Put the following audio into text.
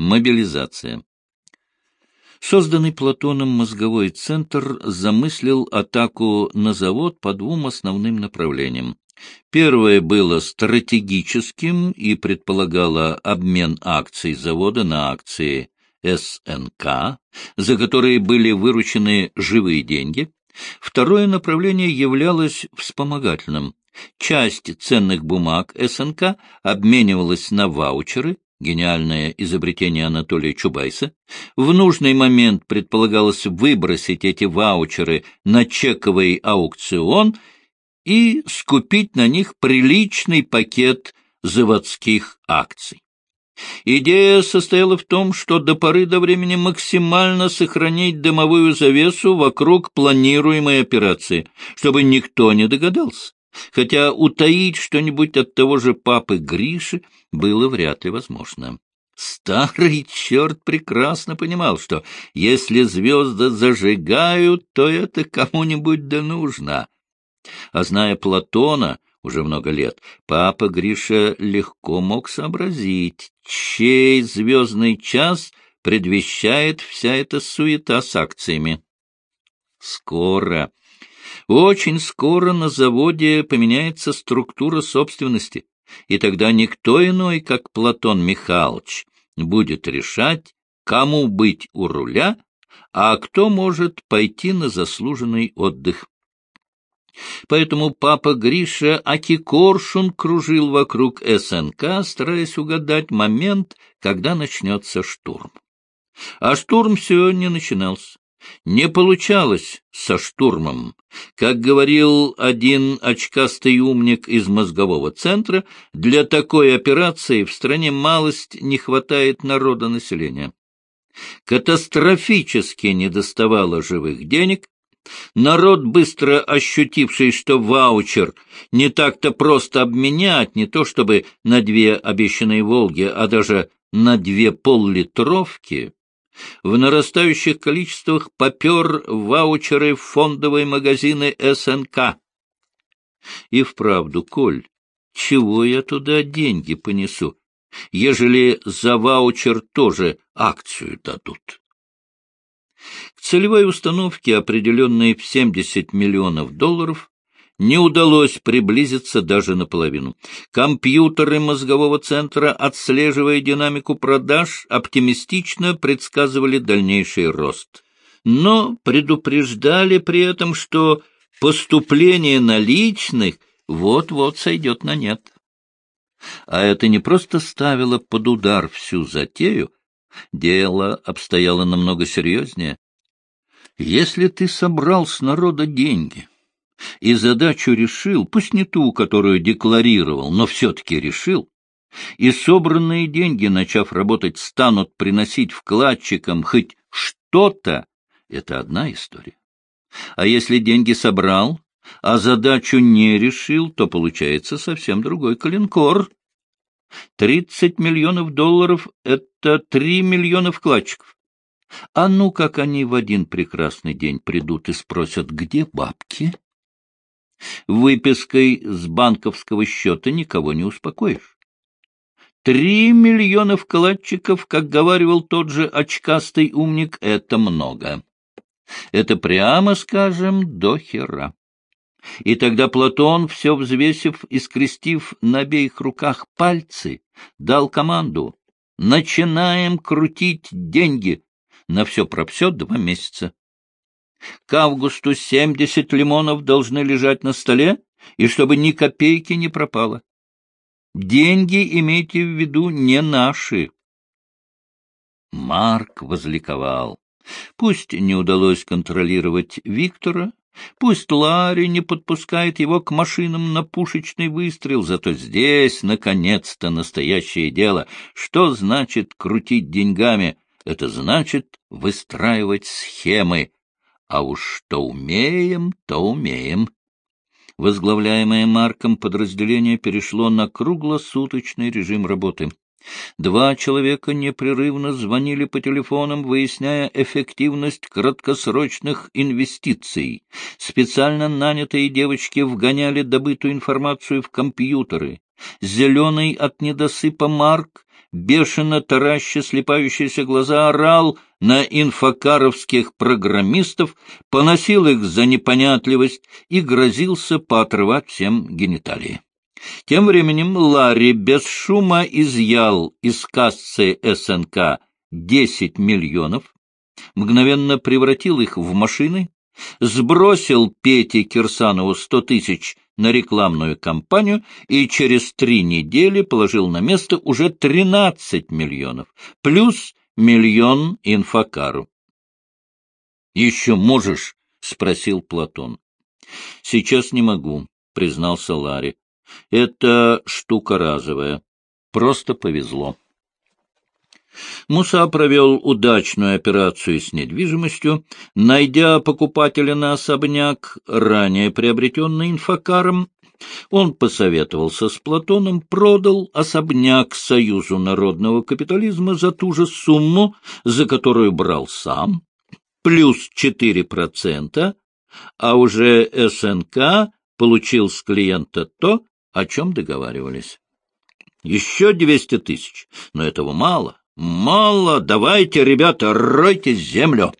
Мобилизация. Созданный Платоном мозговой центр замыслил атаку на завод по двум основным направлениям. Первое было стратегическим и предполагало обмен акций завода на акции СНК, за которые были выручены живые деньги. Второе направление являлось вспомогательным. Часть ценных бумаг СНК обменивалась на ваучеры, гениальное изобретение Анатолия Чубайса, в нужный момент предполагалось выбросить эти ваучеры на чековый аукцион и скупить на них приличный пакет заводских акций. Идея состояла в том, что до поры до времени максимально сохранить дымовую завесу вокруг планируемой операции, чтобы никто не догадался, хотя утаить что-нибудь от того же папы Гриши было вряд ли возможно. Старый черт прекрасно понимал, что если звезды зажигают, то это кому-нибудь да нужно. А зная Платона уже много лет, папа Гриша легко мог сообразить, чей звездный час предвещает вся эта суета с акциями. Скоро очень скоро на заводе поменяется структура собственности, и тогда никто иной, как Платон Михайлович, будет решать, кому быть у руля, а кто может пойти на заслуженный отдых. Поэтому папа Гриша Акикоршун кружил вокруг СНК, стараясь угадать момент, когда начнется штурм. А штурм все не начинался. Не получалось со штурмом. Как говорил один очкастый умник из мозгового центра, для такой операции в стране малость не хватает народа населения. Катастрофически недоставало живых денег, Народ, быстро ощутивший, что ваучер не так-то просто обменять, не то чтобы на две обещанные «Волги», а даже на две поллитровки, в нарастающих количествах попер ваучеры в фондовые магазины СНК. И вправду, Коль, чего я туда деньги понесу, ежели за ваучер тоже акцию дадут? К целевой установке, определенной в 70 миллионов долларов, не удалось приблизиться даже наполовину. Компьютеры мозгового центра, отслеживая динамику продаж, оптимистично предсказывали дальнейший рост. Но предупреждали при этом, что поступление наличных вот-вот сойдет на нет. А это не просто ставило под удар всю затею, дело обстояло намного серьезнее. Если ты собрал с народа деньги, и задачу решил, пусть не ту, которую декларировал, но все-таки решил, и собранные деньги, начав работать, станут приносить вкладчикам хоть что-то, это одна история. А если деньги собрал, а задачу не решил, то получается совсем другой калинкор. Тридцать миллионов долларов — это три миллиона вкладчиков. А ну, как они в один прекрасный день придут и спросят, где бабки? Выпиской с банковского счета никого не успокоишь. Три миллиона вкладчиков, как говаривал тот же очкастый умник, это много. Это прямо скажем до хера. И тогда Платон, все взвесив и скрестив на обеих руках пальцы, дал команду «Начинаем крутить деньги!» На все про все два месяца. К августу семьдесят лимонов должны лежать на столе, и чтобы ни копейки не пропало. Деньги, имейте в виду, не наши. Марк возликовал. Пусть не удалось контролировать Виктора, пусть Ларри не подпускает его к машинам на пушечный выстрел, зато здесь, наконец-то, настоящее дело. Что значит крутить деньгами? Это значит выстраивать схемы, а уж что умеем, то умеем. Возглавляемое Марком подразделение перешло на круглосуточный режим работы. Два человека непрерывно звонили по телефонам, выясняя эффективность краткосрочных инвестиций. Специально нанятые девочки вгоняли добытую информацию в компьютеры. Зеленый от недосыпа Марк бешено тараща слепающиеся глаза, орал на инфокаровских программистов, поносил их за непонятливость и грозился поотрывать всем гениталии. Тем временем Ларри без шума изъял из кассы СНК 10 миллионов, мгновенно превратил их в машины, сбросил Пете Кирсанову 100 тысяч на рекламную кампанию и через три недели положил на место уже 13 миллионов, плюс миллион инфокару. — Еще можешь? — спросил Платон. — Сейчас не могу, — признался Ларри. — Это штука разовая. Просто повезло. Муса провел удачную операцию с недвижимостью, найдя покупателя на особняк, ранее приобретенный инфокаром, он посоветовался с Платоном, продал особняк Союзу народного капитализма за ту же сумму, за которую брал сам, плюс 4%, а уже СНК получил с клиента то, о чем договаривались. Еще 200 тысяч, но этого мало. Мало, давайте, ребята, ройте землю.